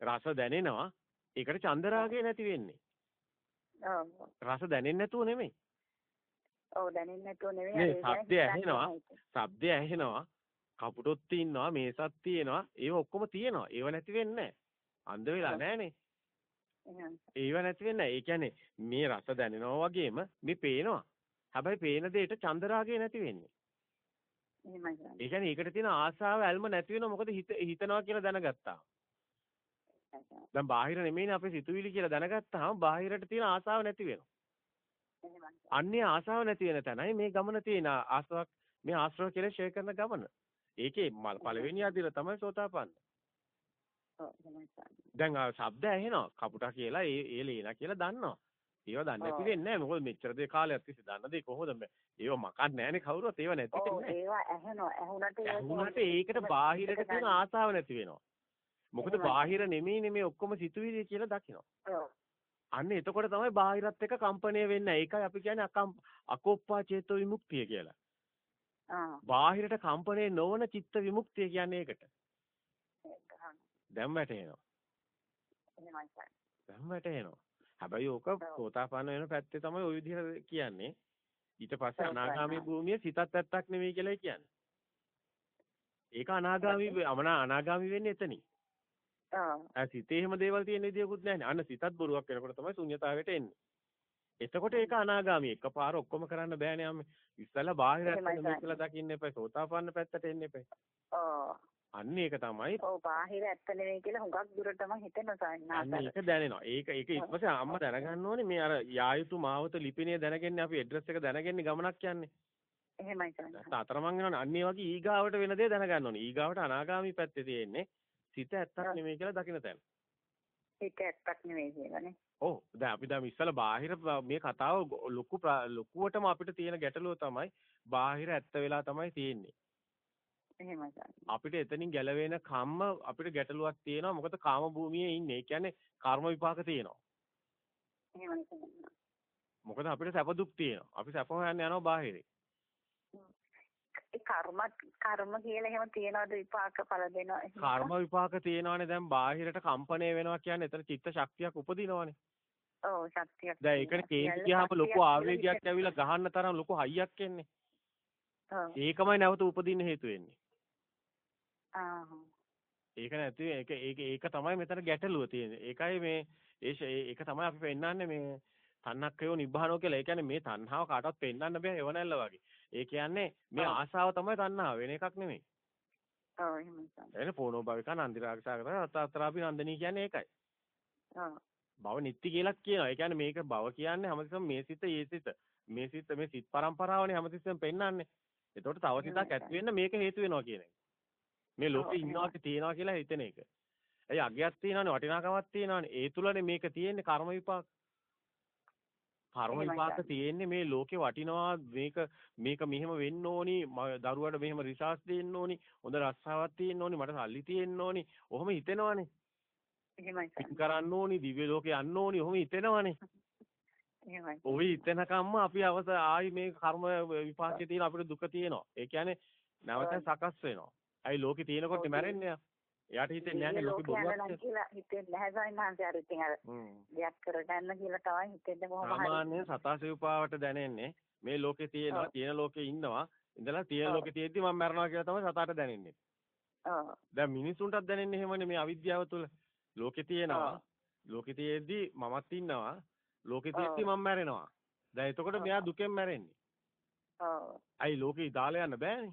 රස දැනෙනවා. ඒකට චන්ද රාගය නැති වෙන්නේ. රස දැනෙන්නේ නැතුව නෙමෙයි. ඔව් දැනෙන්නේ නැතුව නෙවෙයි මේ ශබ්දය ඇහෙනවා. ශබ්දය ඇහෙනවා. කපුටොත් ඉන්නවා, මේසත් තියෙනවා. ඒව ඔක්කොම තියෙනවා. ඒව නැති වෙන්නේ නැහැ. අන්ධ වෙලා නැහනේ. ඒව නැති වෙන්නේ නැහැ. ඒ කියන්නේ මේ රස දැනෙනවා වගේම මේ පේනවා. හැබැයි පේන දෙයට චන්දරාගය නැති වෙන්නේ. ඒ කියන්නේ ඒකට තියෙන ආසාව ඇල්ම නැති වෙනවා මොකද හිත හිතනවා කියලා දැනගත්තා. දැන් බාහිර නෙමෙයිනේ අපේ සිතුවිලි කියලා දැනගත්තාම බාහිරට තියෙන ආසාව නැති වෙනවා. අන්නේ ආසාව නැති වෙන තැනයි මේ ගමන තියෙන ආසාවක් මේ ආශ්‍රව කියලා ෂෙයා කරන ගමන. ඒකේ පළවෙනි අදිර තමයි සෝතාපන්න. දැන් ආ ශබ්ද ඇහෙනවා කපුටා කියලා ඒ ඒ ලේනා කියලා දන්නවා. ඒව දන්නේ නැති වෙන්නේ නැහැ. මොකද මෙච්චර දේ කාලයක් තිස්සේ දන්න දේ කොහොමද ඒව මකන්නේ නැහනේ කවුරුත් ඒව නැති වෙන්නේ. ඒවා. ඇහුණට ඇහුණට ඒකට බාහිරට තියෙන ආසාව නැති වෙනවා. මොකද බාහිර නෙමෙයි නෙමෙයි ඔක්කොම සිතුවිලි කියලා දකිනවා. අන්න එතකොට තමයි බාහිරත් එක්ක කම්පණය වෙන්නේ. ඒකයි අපි කියන්නේ අකෝප්පා චේතෝ විමුක්තිය කියලා. බාහිරට කම්පණය නොවන චිත්ත විමුක්තිය කියන්නේ ඒකට. දැන් වැටෙනවා. දැන් වැටෙනවා. හැබැයි ඕක සෝතාපන්න වෙන පැත්තේ තමයි ওই විදිහට කියන්නේ. ඊට පස්සේ අනාගාමී භූමිය සිතත් ඇත්තක් නෙමෙයි කියලා කියන්නේ. ඒක අනාගාමී අමනා අනාගාමී වෙන්නේ එතනින්. ආ සිතේ එහෙම දේවල් තියෙන විදියකුත් නැහැ. අන්න සිතත් බොරුවක් වෙනකොට තමයි ශුන්‍යතාවයට එන්නේ. එතකොට ඒක අනාගාමී. එකපාර ඔක්කොම කරන්න බෑනේ අම්මේ. ඉස්සලා බාහිර ඇත්ත මේ කියලා දකින්න එපා. සෝතාපන්න පැත්තට එන්න එපා. ඔව්. අන්න ඒක තමයි. ඔව් බාහිර ඇත්ත නෙවෙයි කියලා හුඟක් දුරටම හිතෙනවා සාන්නාත. අන්න ඒක දැනෙනවා. ඒක ඒක ඊපස්සේ අම්මා දැනගන්න ඕනේ මේ අර යායුතු මාවත ලිපිනේ දැනගන්නේ අපි ඇඩ්‍රස් එක දැනගන්නේ ගමනක් යන්නේ. එහෙමයි සාන්නාත. අතරමං වෙනවනේ. අන්න ඒ වගේ ඊගාවට වෙන දේ දැනගන්න ඕනේ. ඊගාවට අනාගාමී පැත්තේ තියෙන්නේ සිත ඇත්තක් නෙමෙයි කියලා දකින්න තැන. ඒක ඇත්තක් නෙමෙයි කියලානේ. ඔව් දැන් අපි දැන් ඉස්සලා බාහිර මේ කතාව ලොකු ලොකුවටම අපිට තියෙන ගැටලුව තමයි බාහිර ඇත්ත වෙලා තමයි තියෙන්නේ. අපිට එතනින් ගැලවෙන කම්ම අපිට ගැටලුවක් තියෙනවා. මොකද කාම භූමියේ ඉන්නේ. ඒ කියන්නේ කර්ම විපාක තියෙනවා. මොකද අපිට සැප දුක් තියෙනවා. අපි සැප හොයන්න යනවා බාහිරේ. ඒ කර්ම කර්ම කියලා එහෙම තියනවද විපාක ඵල දෙනවා කර්ම විපාක තියෙනවානේ. දැන් බාහිරට කම්පණය වෙනවා කියන්නේ එතන චිත්ත ශක්තියක් උපදිනවානේ. ඔව් ශක්තියක් දැන් ඒකට කේන්ති ගියාම ලොකු ආවේගයක් ඇවිල්ලා ගහන්න තරම් ලොකු හයියක් එන්නේ. ඒකමයි නැවත උපදින්න හේතු වෙන්නේ ඒක නැති ඒක ඒක ඒක තමයි මෙතන ගැටලුව තියෙන්නේ. ඒකයි මේ ඒ ඒක තමයි අපි පෙන්නන්නේ මේ තණ්හක්කයෝ නිබ්බානෝ කියලා. ඒ කියන්නේ මේ තණ්හාව කාටවත් පෙන්වන්න බෑ එවනැල්ල වගේ. ඒ කියන්නේ මේ ආශාව තමයි තණ්හාව වෙන එකක් නෙමෙයි. ඔව් එහෙමයි. එනේ පොනෝ භවික නන්දිරාගසාගත අත්තරාපි නන්දනී කියන්නේ ඒකයි. ඔව්. භව නිත්‍ය කියලා කියනවා. ඒ කියන්නේ මේක භව කියන්නේ හැමතිස්සම මේ සිත, ඒ සිත. මේ සිත මේ සිත් පරම්පරාවනේ හැමතිස්සම පෙන්වන්නේ. එතකොට තව සිතක් ඇති වෙන්න මේක හේතු වෙනවා කියන එක. මේ ලෝකේ ඉන්නවා තියනවා කියලා හිතෙන එක. එයි අගයක් තියෙනවානේ? වටිනාකමක් තියෙනවානේ. ඒ තුලනේ මේක තියෙන්නේ කර්ම විපාක. කර්ම විපාක තියෙන්නේ මේ ලෝකේ වටිනවා මේක මේක මෙහෙම වෙන්න ඕනි දරුවට මෙහෙම රිසර්ච් දෙන්න ඕනි හොඳ රස්සාවක් තියෙන්න ඕනි මට සල්ලි තියෙන්න ඕනි. ඔහොම හිතෙනවානේ. එහෙමයි කරන්න ඕනි දිව්‍ය ලෝකේ යන්න ඕනි ඔහොම හිතෙනවානේ. එහෙමයි. ඔය හිතෙනකම්ම අපි අවස ආයි මේ කර්ම විපාකේ තියෙන අපිට දුක තියෙනවා. ඒ කියන්නේ නැවත සකස් වෙනවා අයි ලෝකේ තියෙනකොට මැරෙන්නේ එයාට හිතෙන්නේ නැහැ ලෝකෙ බොරුවක් කියලා. හිතෙන්නේ නැහැ. සයින්හන්සේ අර ඉතින් අර දෙයක් කරගන්න කියලා තමයි හිතෙන්නේ කොහොම හරි. සාමාන්‍ය සතාසිව්පාවට දැනෙන්නේ මේ ලෝකේ තියෙනවා තියෙන ලෝකේ ඉන්නවා. ඉඳලා තියෙන ලෝකේ තියෙද්දි මම මැරෙනවා කියලා තමයි සතාට දැනෙන්නේ. ඔව්. දැන් මිනිසුන්ටත් දැනෙන්නේ එහෙමනේ මේ අවිද්‍යාව තුළ. ලෝකේ තියෙනවා. ලෝකේ තියෙද්දි මමත් ඉන්නවා. ලෝකේ තියෙද්දි මම මැරෙනවා. දැන් එතකොට මෙයා දුකෙන් මැරෙන්නේ. ඔව්. අයි ලෝකේ දාලා යන්න බෑනේ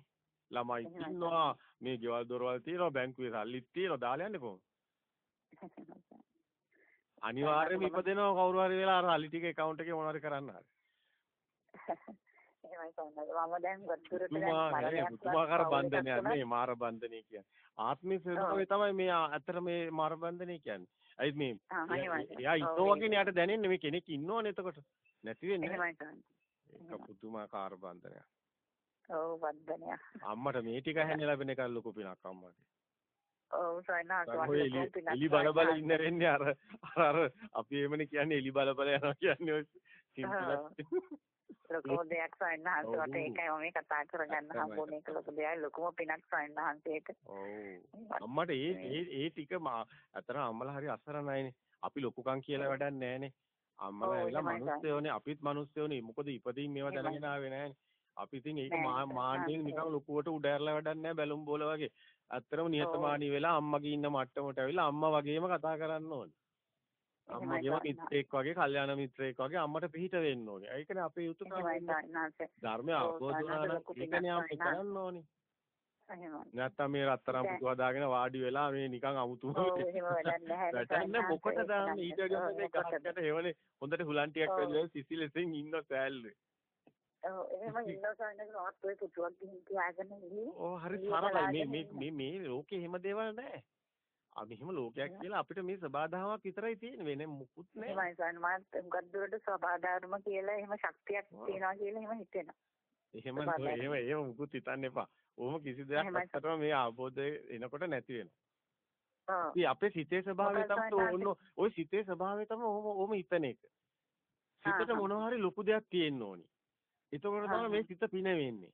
ළමයි ඉන්නවා. මේ ගෙවල් දොරවල් තියෙනවා බැංකුවේ සල්ලිත් තියෙනවා දාලා යන්නේ කොහොමද? අනිවාර්යයෙන්ම ඉපදෙනවා කවුරු හරි වෙලා අර අලි ටික account එකේ මොනවාරි කරන්න හරි. එහෙමයි කොහොමද? මම දැන් වතුරට දැන් පුදුමාකාර බන්ධනයක් නේ මාර බන්ධනය කියන්නේ. ආත්මේ ස්වභාවය තමයි මේ අතර මේ මාර බන්ධනය කියන්නේ. අයි මේ එයා ඉන්නෝ වගේ යාට දැනෙන්නේ මේ කෙනෙක් ඉන්නවනේ එතකොට. නැති වෙන්නේ. ඒක පුදුමාකාර බන්ධනයක් ඔව් වන්දනය. අම්මට මේ ටික ඇහෙන්න ලැබෙන එක ලොකු පිනක් අම්මට. ඔව් සයනාට එලි බල බල ඉන්න රෙන්නේ අර අර අපි එමනේ කියන්නේ එලි බල බල යනවා කියන්නේ ඔය ලොකු දෙයක් සයන්හන්සට ඒකයි මම කතා කරගන්න හම්බුනේ ඒක ලොකු දෙයක් ලොකුම පිනක් සයන්හන්සේට. ඔව්. අම්මට ඒ ඒ ඒ ටික අතන අම්මලා හරි අසරණයිනේ. අපි ලොකුකම් කියලා වැඩක් නැහනේ. අම්මලා ඇවිල්ලා මිනිස්සුයෝනේ අපිත් මිනිස්සුයෝනේ මොකද ඉපදින් මේවා දැනගෙන ආවේ නැහනේ. අපි ඉතින් ඒක මාන්නෙන් නිකන් ලොකුවට උඩ ඇරලා වැඩක් නැහැ බැලුම් බෝල වගේ. ඇත්තටම නිහතමානී වෙලා අම්මගේ ඉන්න මට්ටමට ඇවිල්ලා අම්මා වගේම කතා කරන්න ඕනේ. අම්මගේම මිත්‍රෙක් වගේ, කල්යාණ මිත්‍රෙක් වගේ අම්මට පිහිට වෙන්න ඕනේ. ඒකනේ අපේ යුතුයකම. ධර්මය අවබෝධ නම් ඒකනේ අපි කරන්න ඕනේ. නැත්තම් මේ රත්තරන් පුතු හදාගෙන වාඩි වෙලා මේ නිකන් අමුතු වැටෙන්න මොකටද ඊට මේ ගහකට හේවනේ. හොඳට හුලන් ටිකක් වෙලා සිසිලෙසින් ඉන්න සෑල්ලේ ඔව් එහෙම ඉන්නවා සානක මාත් ඔය පුතුවක් ගිහින් තියාගෙන ඉන්නේ. ඔව් හරි සරලයි මේ මේ මේ ලෝකේ එහෙම දේවල් නැහැ. ආ මෙහෙම ලෝකයක් කියලා අපිට මේ සබාධාවක් විතරයි තියෙන්නේ වෙන මොකුත් නැහැ. එහෙමයි සාන මාත් දුරට සබාධර්ම කියලා එහෙම ශක්තියක් තියෙනවා කියලා එහෙම හිතෙනවා. එහෙම එහෙම එහෙම මුකුත් හිතන්න එපා. ඕම කිසි දෙයක් අත්තටම මේ අවබෝධය එනකොට නැති වෙනවා. ඉතින් අපේ සිතේ ස්වභාවය තමයි ඔය සිතේ ස්වභාවය තමයි ඕම ඕම හිතන එක. සිතට මොනවා හරි ලොකු දෙයක් තියෙන්න ඕනි. එතකොට තමයි මේ සිත පිනවෙන්නේ.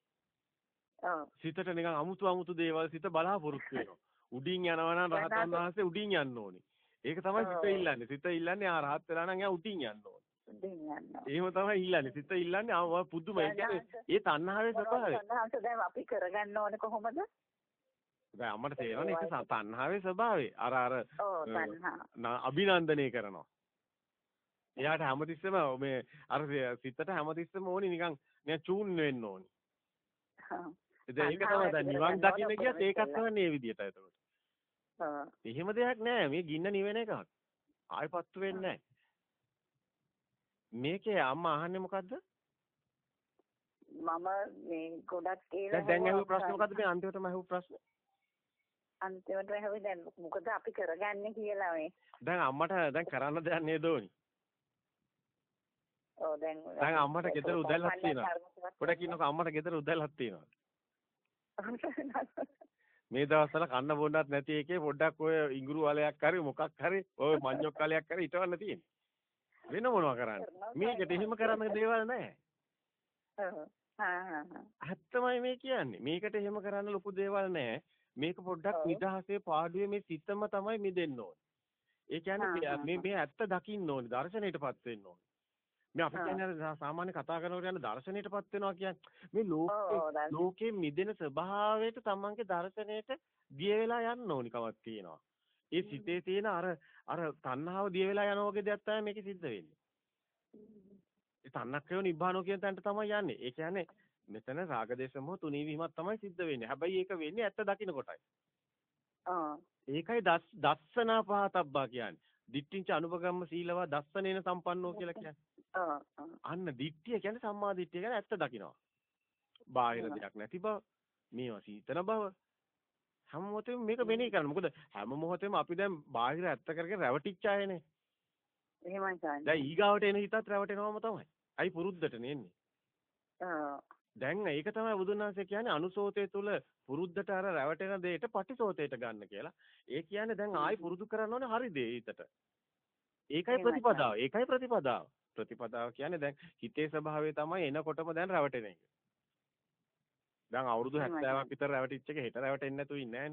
සිතට නිකන් අමුතු අමුතු දේවල් සිත බලාපොරොත්තු වෙනවා. උඩින් යනවා නම් රහතන් වහන්සේ උඩින් යන්න ඕනේ. ඒක තමයි සිත ඉල්ලන්නේ. සිත ඉල්ලන්නේ ආ රහත් වෙලා නම් එයා උඩින් යන්න ඕනේ. උඩින් යන්න. එහෙම තමයි ඉල්ලන්නේ. සිත ඉල්ලන්නේ ආ පුදුම. ඒ තණ්හාවේ ස්වභාවය. දැන් අපි කරගන්න ඕනේ කොහොමද? දැන් අම්මට තේරෙනවනේ ඒක තණ්හාවේ ස්වභාවය. අර අර. අභිනන්දනය කරනවා. එයාට හැමතිස්සෙම මේ අර සිතට හැමතිස්සෙම ඕනි නිකන් නිකන් චූන් වෙන්න ඕනි. හා. ඒක තමයි දැන් නිවන් දකින්න කියත් ඒකත් තමයි මේ විදියට එතකොට. එහෙම දෙයක් නෑ මේ ගින්න නිවෙන එකක්. ආයෙපත්තු වෙන්නේ නෑ. මේකේ අම්මා අහන්නේ මොකද්ද? මම මේ ගොඩක් කියලා දැන් අහුව ප්‍රශ්න මොකද්ද මේ අන්තිමටම අහුව ප්‍රශ්න? අන්තිමට ඇහුවේ දැන් මොකද අපි කරගන්නේ කියලා මේ. දැන් අම්මට දැන් කරන්න දෙයක් නේද ඕනි? ඔව් දැන් දැන් අම්මට ගෙදර උදැල්ලක් තියෙනවා. පොඩක් ඉන්නකෝ අම්මට ගෙදර උදැල්ලක් තියෙනවා. මේ දවස්වල කන්න බොන්නත් නැති එකේ පොඩ්ඩක් ඔය ඉඟුරු වලයක් හරි මොකක් හරි ඔය මඤ්ඤොක් කලයක් හරි ඉටවන්න තියෙන්නේ. වෙන මොනවා කරන්නේ? මේකට එහෙම කරන්න දේවල් නැහැ. ඇත්තමයි මේ කියන්නේ. මේකට එහෙම කරන්න ලොකු දේවල් නැහැ. මේක පොඩ්ඩක් නිදහසේ පාඩුවේ මේ සිතම තමයි මිදෙන්න ඕනේ. ඒ කියන්නේ මේ මේ ඇත්ත දකින්න ඕනේ. දර්ශනයටපත් වෙන්න ඕනේ. මේ අපි කියන්නේ සාමාන්‍ය කතා කරනකොට යන දර්ශනයටපත් වෙනවා කියන්නේ මේ ලෝකේ ලෝකේ මිදෙන ස්වභාවයට තමන්ගේ දර්ශනයට දිය වෙලා යන්න ඕනි කමක් තියෙනවා. ඒ සිතේ තියෙන අර අර තණ්හාව දිය වෙලා යන වගේ දෙයක් තමයි මේකේ සිද්ධ වෙන්නේ. ඒ තණ්හක්කයෝ නිබ්බානෝ කියන තැනට තමයි යන්නේ. ඒ කියන්නේ මෙතන රාගදේශම තුනී වීමක් තමයි සිද්ධ වෙන්නේ. හැබැයි ඒක වෙන්නේ ඇත්ත දකින්න කොටයි. ඒකයි දස්සනා පහතබ්බා කියන්නේ. දිට්ඨිංච අනුපගම්ම සීලවා දස්සනේන සම්පන්නෝ කියලා කියන්නේ. අන්න දිට්ඨිය කියන්නේ සම්මා දිට්ඨිය කියන්නේ ඇත්ත දකින්නවා. බාහිර දෙයක් නැති බව, මේවා සීතන බව. හැම මොහොතෙම මේක මෙනෙහි කරන්න. මොකද හැම මොහොතෙම අපි දැන් බාහිර ඇත්ත කරගෙන රැවටිච්ච අයනේ. එහෙමයි සාරා. දැන් ඊගාවට එන හිතත් රැවටෙනවම තමයි. අයි පුරුද්දටනේ එන්නේ. දැන් ඒක තමයි බුදුන් වහන්සේ කියන්නේ අනුසෝතය තුල පුරුද්දට අර රැවටෙන දෙයට පටිසෝතයට ගන්න කියලා. ඒ කියන්නේ දැන් ආයි පුරුදු කරන්න ඕනේ හරි දේ හිතට. ඒකයි ප්‍රතිපදාව. ඒකයි ප්‍රතිපදාව. ප්‍රතිපදාව කියන්නේ දැන් හිතේ ස්වභාවය තමයි එනකොටම දැන් රැවටෙන එක. දැන් අවුරුදු 70ක් විතර රැවටිච්ච එක හෙට රැවටෙන්නේ නැතුව ඉන්නේ.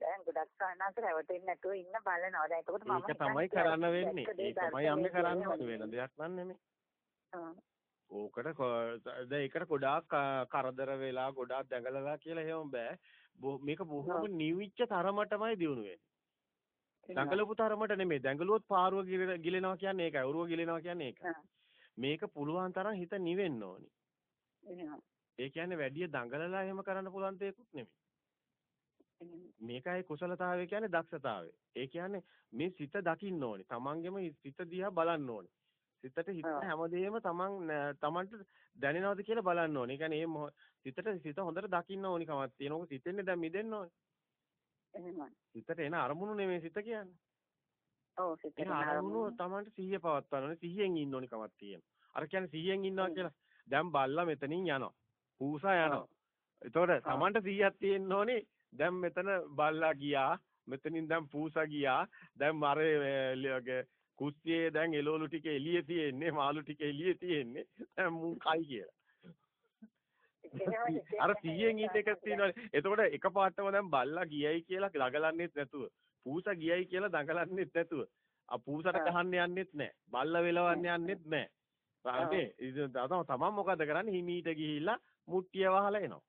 දැන් ගොඩක් සාහනකට රැවටෙන්නේ නැතුව ඉන්න බලනවා. දැන් එතකොට මම ඒක තමයි කරන්න වෙන්නේ. ඒක තමයි අපි කරන්න වෙන දෙයක් නන් නෙමෙයි. ඕකට දැන් ඒකට ගොඩාක් කරදර වෙලා ගොඩාක් දැඟලලා කියලා එහෙම බෑ. මේක බොහොම නිවිච්ච තරමටමයි දිනු වෙන්නේ. දඟලපු තරමට නෙමෙයි. දඟලුවොත් පාරුව ගිලෙනවා කියන්නේ ඒකයි. උරුව ගිලෙනවා කියන්නේ ඒකයි. මේක පුළුවන් තරම් හිත නිවෙන්න ඕනි. ඒ කියන්නේ වැඩි දඟලලා එහෙම කරන්න පුළුවන් දෙයක්වත් නෙමෙයි. මේකයි කුසලතාවය කියන්නේ දක්ෂතාවය. ඒ කියන්නේ මේ සිත දකින්න ඕනි. තමන්ගෙම සිත දිහා බලන්න ඕනි. සිතට හිත හැමදේම තමන් තමන්ට දැනෙනවද කියලා බලන්න ඕනේ. ඒ කියන්නේ මේ සිතට සිත හොඳට දකින්න ඕනි කමක් තියෙනවා. සිතෙන්නේ දැන් මිදෙන්න ඕනේ. එහෙමයි. සිතට එන අරමුණු නෙමෙයි සිත කියන්නේ. ඔව් සිතට එන අරමුණු තමන්ට සිහිය පවත්වන්න ඕනේ. සිහියෙන් ඉන්න ඕනි කමක් තියෙනවා. අර කියන්නේ සිහියෙන් ඉන්නවා කියලා. දැන් බල්ලා මෙතනින් යනවා. පූසා යනවා. එතකොට තමන්ට සිහියක් තියෙන්න ඕනේ. දැන් මෙතන බල්ලා ගියා. මෙතනින් දැන් පූසා ගියා. දැන් මර කුස්සියේ දැන් එළවලු ටික එළියේ තියෙන්නේ මාළු ටික එළියේ තියෙන්නේ දැන් මුන් කයි කියලා. අර 100න් ඉන්න එක තියෙනවානේ. එතකොට එකපාරටම දැන් බල්ලා ගියයි කියලා දඟලන්නෙත් නැතුව, පූසා ගියයි කියලා දඟලන්නෙත් නැතුව, පූසට ගහන්න යන්නෙත් නැහැ. බල්ලා වෙලවන්න යන්නෙත් නැහැ. හරිනේ. තමන් මොකද කරන්නේ? හිමීට ගිහිල්ලා මුට්ටිය වහලා එනවා.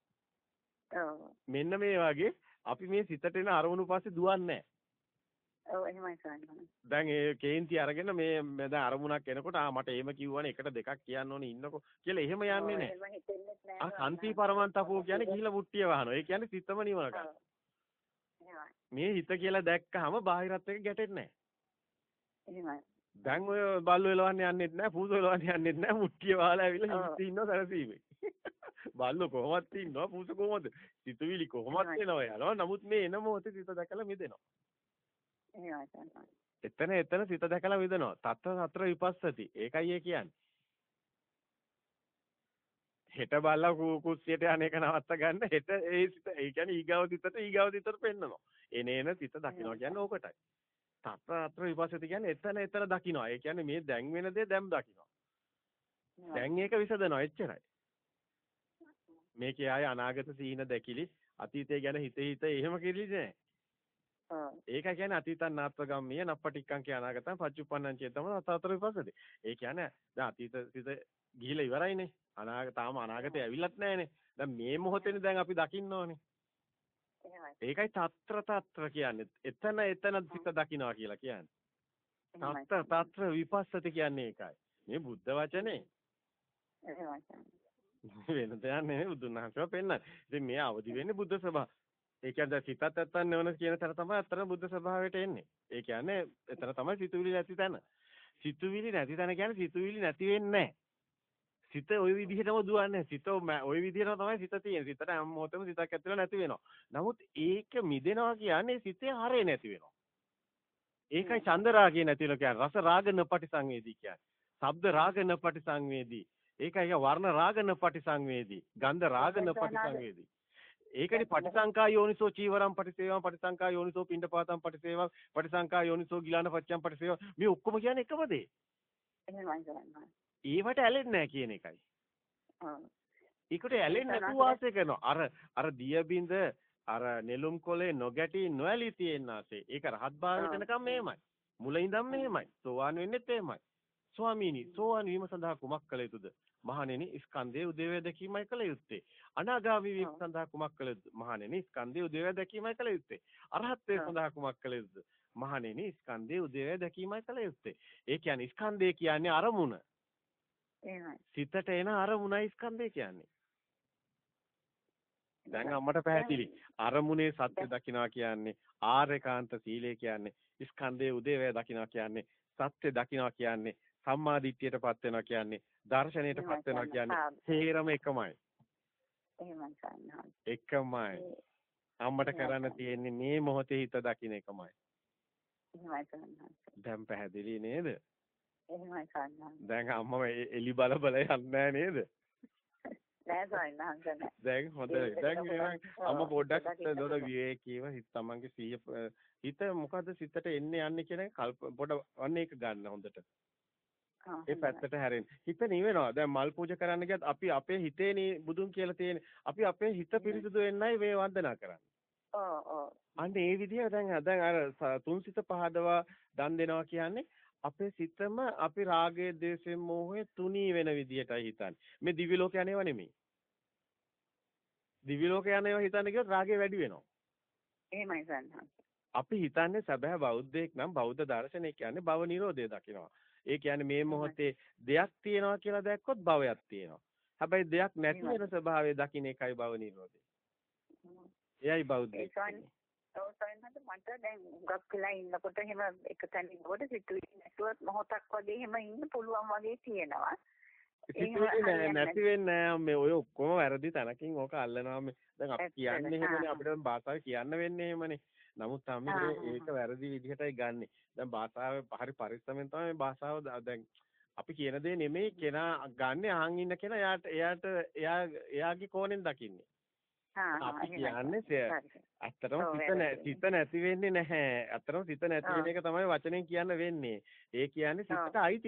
මෙන්න මේ වගේ අපි මේ සිතට එන අරමුණු පස්සේ දුවන්නේ නැහැ. ඔව් එහෙමයි සාරා. දැන් ඒ කේන්ති අරගෙන මේ දැන් අරමුණක් එනකොට ආ මට එහෙම කිව්වනේ එකට දෙකක් කියන්න ඕනේ ඉන්නකෝ කියලා එහෙම යන්නේ නැහැ. ආ සම්පී පරමන්තපෝ කියන්නේ ගිහිලා මුට්ටිය වහනවා. ඒ කියන්නේ සිතම නිවන ගන්න. මේ හිත කියලා දැක්කහම බාහිරත් එක්ක ගැටෙන්නේ නැහැ. දැන් ඔය බල්ලෝ එලවන්න යන්නෙත් නැහැ, පූසෝ එලවන්න යන්නෙත් නැහැ, මුට්ටිය වහලා ඇවිල්ලා හිත ඉන්නවා සරසීමේ. බල්ලෝ කොහොමද ඉන්නවා, පූසෝ කොහොමද? සිතුවිලි කොහොමද එනවා යනවා. නමුත් මේ එන මොහොතේ සිත දැකලා මිදෙනවා. එතන එතන සිත දැකලා විදනවා. තත්ත්ව සතර විපස්සති. ඒකයි ඒ කියන්නේ. හෙට බල්ලා කුස්සියට යන එක නවත්ත ගන්න හෙට ඒ සිත ඒ කියන්නේ ඊගාව සිතට ඊගාව සිතට පෙන්නනවා. එනේන සිත දකින්නවා කියන්නේ ඕකටයි. තත්ත්ව සතර විපස්සති කියන්නේ එතන එතන දකින්නවා. ඒ කියන්නේ මේ දැන් වෙන දේ දැන් දකින්නවා. දැන් ඒක විසදනවා එච්චරයි. මේකේ ආය අනාගත සීන දැකිලි අතීතය ගැන හිත හිත එහෙම කිරිලි නෑ. ඒකයි කියන්නේ අතීතං නාත්වගම්මිය නප්පටික්කං කිය අනාගතං පච්චුප්පන්නං චේතම තතර විපස්සති. ඒ කියන්නේ දැන් අතීත සිත ගිහිලා ඉවරයිනේ. අනාගත තාම අනාගතේ ඇවිල්ලත් නැහනේ. දැන් මේ මොහොතේනේ දැන් අපි දකින්න ඕනේ. ඒකයි తත්‍ර తත්‍ර කියන්නේ. එතන එතන සිත දකින්නවා කියලා කියන්නේ. తත්‍ර తත්‍ර විපස්සති කියන්නේ ඒකයි. මේ බුද්ධ වචනේ. එහෙමයි. වෙන දෙයක් නෙමෙයි බුදුන් වහන්සේව පෙන්නන. ඉතින් මේ අවදි වෙන්නේ බුද්ධ ස්වභාව. ඒ කියන්නේ සිතත් නැත්තන් නෙවන කියන තැන තමයි අතර බුද්ධ ස්වභාවයට එන්නේ. ඒ කියන්නේ එතන තමයි සිතුවිලි නැති තැන. සිතුවිලි නැති තැන කියන්නේ සිතුවිලි නැති වෙන්නේ සිත ওই විදිහටම දුවන්නේ. සිත ওই විදිහටම තමයි සිත තියෙන්නේ. සිතට හැම මොහොතෙම සිතක් ඇතුළේ නැති වෙනවා. නමුත් ඒක මිදෙනවා කියන්නේ සිතේ හරේ නැති වෙනවා. ඒකයි චන්ද රාගය නැතිල කියන්නේ. රස රාග නපටි සංවේදී කියන්නේ. ශබ්ද රාග නපටි සංවේදී. ඒකයි වර්ණ රාග නපටි සංවේදී. ගන්ධ රාග නපටි සංවේදී. ඒකනේ පටිසංකා යෝනිසෝ චීවරම් පටිසේවම් පටිසංකා යෝනිසෝ පිණ්ඩපාතම් පටිසේවම් පටිසංකා යෝනිසෝ ගිලාන පච්චම් පටිසේවම් මේ ඔක්කොම කියන්නේ එකම දේ. ඒවට ඇලෙන්නේ නැහැ කියන එකයි. ඒකට ඇලෙන්නේ නැතුව වාසය කරනවා. අර අර දිය බින්ද අර නෙළුම් කොලේ නොගැටි නොඇලී තියෙනාසේ. ඒක රහත් භාවයට එනකම් මෙහෙමයි. මුල ඉඳන් මෙහෙමයි. සෝවාන් වෙන්නෙත් එහෙමයි. ස්වාමීනි සෝවාන් වීම සඳහා කුමක් කළ යුතුද? මහණෙනි ස්කන්ධයේ උදේවැය දැකීමයි කළ යුත්තේ. අනාගාමී වීම සඳහා කුමක් කළ යුතුද? මහණෙනි ස්කන්ධයේ උදේවැය දැකීමයි කළ යුත්තේ. අරහත්ත්වයේ සඳහා කුමක් කළ යුතුද? මහණෙනි ස්කන්ධයේ උදේවැය දැකීමයි කළ යුත්තේ. ඒ කියන්නේ ස්කන්ධය කියන්නේ අරමුණ. එහෙමයි. සිතට එන අරමුණයි ස්කන්ධය කියන්නේ. දැන් අම්මට පැහැදිලි. අරමුණේ සත්‍ය දකින්නවා කියන්නේ ආර්යකාන්ත සීලය කියන්නේ ස්කන්ධයේ උදේවැය දකින්නවා කියන්නේ සත්‍ය දකින්නවා කියන්නේ සම්මා දිට්ඨියටපත් වෙනවා කියන්නේ දර්ශනයටපත් වෙනවා කියන්නේ හේරම එකමයි. එහෙමයි සන්නහන්. එකමයි. අම්මට කරන්න තියෙන්නේ මේ මොහොතේ හිත දකින්න එකමයි. එහෙමයි සන්නහන්. දැන් පැහැදිලි නේද? එහෙමයි සන්නහන්. දැන් අම්මම එලි බල බල යන්නේ නේද? දැන් හොඳයි. දැන් අම්ම පොඩ්ඩක් දොඩ විවේකීව හිත තමන්ගේ සිහිය හිත මොකද්ද සිතට එන්නේ යන්නේ කියන කල්ප පොඩ අන්න ඒක ගන්න හොඳට. ඒ පැත්තට හැරෙන්න. හිත නිවෙනවා. දැන් මල් පූජා කරන්න ගියත් අපි අපේ හිතේනේ බුදුන් කියලා තියෙන්නේ. අපි අපේ හිත පිරිසිදු වෙන්නයි මේ වන්දනා කරන්නේ. ඔව්. අන්න ඒ විදිහ දැන් දැන් අර තුන්සිත පහදවා දන් දෙනවා කියන්නේ අපේ සිතම අපි රාගයේ, ද්වේෂයෙන්, මෝහයෙන් තුනී වෙන විදිහටයි හිතන්නේ. මේ දිවි ලෝක යන්නේව නෙමෙයි. දිවි ලෝක යන්නේව හිතන්නේ කියොත් රාගය වැඩි වෙනවා. එහෙමයි සන්නහන්. අපි හිතන්නේ සැබෑ බෞද්ධයෙක් නම් බෞද්ධ දර්ශනය කියන්නේ භව නිරෝධය දකිනවා. ඒ කියන්නේ මේ මොහොතේ දෙයක් තියෙනවා කියලා දැක්කොත් භවයක් තියෙනවා. හැබැයි දෙයක් නැති වෙන ස්වභාවය දකින්න එකයි භව නිරෝධය. එයයි බෞද්ධ. ඔව් සයින්හත් මට දැන් ගොඩක් වෙලා ඉන්නකොට එහෙම එක තැනින් ගොඩ සිතුවිලි නැතුව මොහොතක් වගේ එහෙම ඉන්න පුළුවන් වගේ තියෙනවා. සිතුවිලි නැති වෙන්නේ මේ ඔය ඔක්කොම වැරදි තැනකින් ඕක අල්ලනවා මේ දැන් අපි කියන්නේ එහෙමනේ අපිට භාෂාවේ කියන්න වෙන්නේ එහෙමනේ. නමුත් අපි ඒක වැරදි විදිහටයි ගන්නෙ. දැන් භාෂාවේ හරි පරිස්සමෙන් තමයි භාෂාව දැන් අපි කියන දේ නෙමෙයි කෙනා ගන්නෙ අහන් ඉන්න කෙනා එයාට එයාට එයා එයාගේ කෝණයෙන් දකින්නේ. අපි කියන්නේ ඇත්තටම සිත සිත නැති වෙන්නේ නැහැ. ඇත්තටම සිත නැති වෙන එක තමයි වචනෙන් කියන්න වෙන්නේ. ඒ කියන්නේ සිතට අයිති